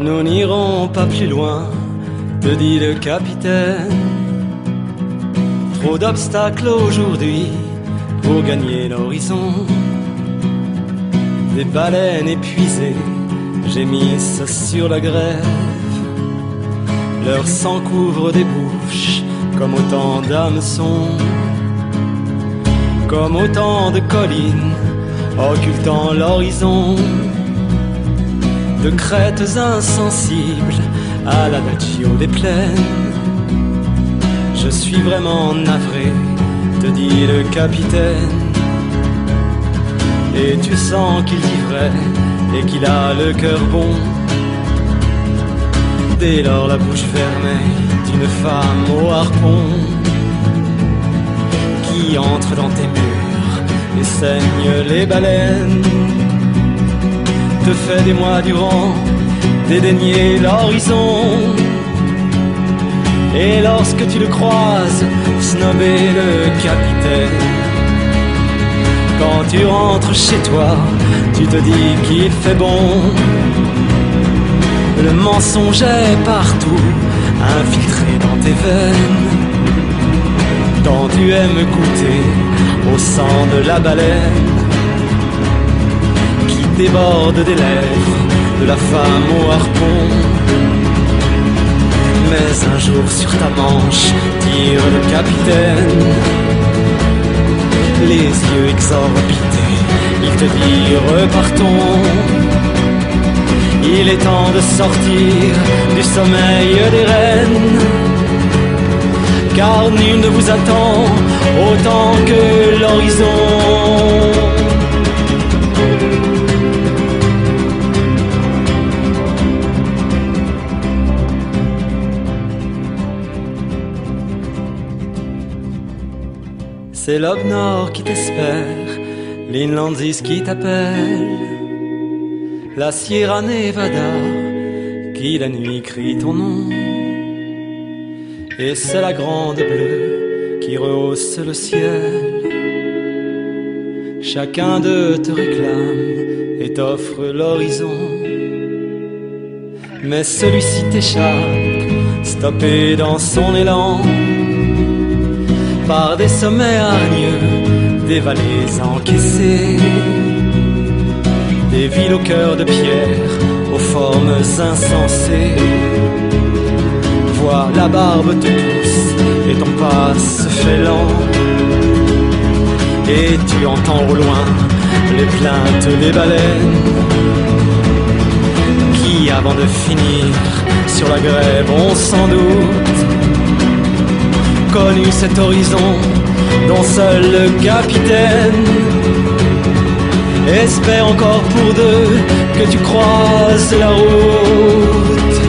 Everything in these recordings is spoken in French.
Nous n'irons pas plus loin, te dit le capitaine. Trop d'obstacles aujourd'hui pour gagner l'horizon. Des baleines épuisées gémissent sur la grève. Leur sang couvre des bouches comme autant d'hameçons, comme autant de collines occultant l'horizon, de crêtes insensibles à l'adagio des plaines. Je suis vraiment navré, te dit le capitaine. Et tu sens qu'il dit vrai et qu'il a le cœur bon. Dès lors la bouche fermée d'une femme au harpon qui entre dans tes murs et saigne les baleines te fait des mois durant dédaigner l'horizon. Et lorsque tu le croises, snobber le capitaine. Quand tu rentres chez toi, tu te dis qu'il fait bon. Le mensonge est partout, infiltré dans tes veines. Quand tu aimes goûter au sang de la baleine déborde des lèvres de la femme au harpon. Mais un jour sur ta manche tire le capitaine, les yeux exorbités, il te dit repartons. Il est temps de sortir du sommeil des reines, car nul ne vous attend autant que l'horizon. C'est l'aube nord qui t'espère, l'Inlandsis qui t'appelle, la Sierra Nevada qui la nuit crie ton nom. Et c'est la grande bleue qui rehausse le ciel. Chacun d'eux te réclame et t'offre l'horizon. Mais celui-ci t'échappe, stoppé dans son élan par des sommets hargneux, des vallées encaissées, des villes au cœur de pierre, aux formes insensées. Vois la barbe te pousse et ton pas se fait lent. Et tu entends au loin les plaintes des baleines qui, avant de finir sur la grève, ont sans doute connu cet horizon dont seul le capitaine espère encore pour deux que tu croises la route.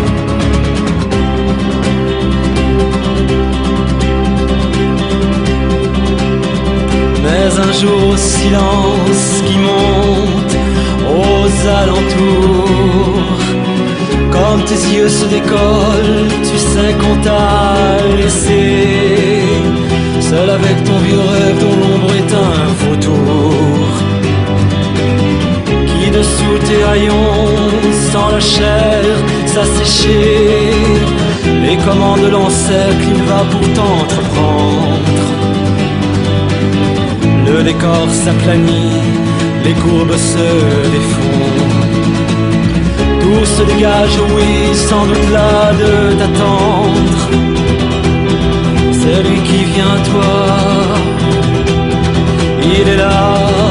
Mais un jour silence qui monte aux alentours comme tes yeux se décollent, tu sais qu'on t'a laissé Seul avec ton vieux rêve dont l'ombre est un vautour Qui dessous tes haillons, sans la chair s'assécher. Les commandes l'encercle, il va pourtant entreprendre. Le décor s'aplanit, les courbes se défont. Tout se dégage, oui, sans doute là de t'attendre. C'est lui qui vient à toi, il est là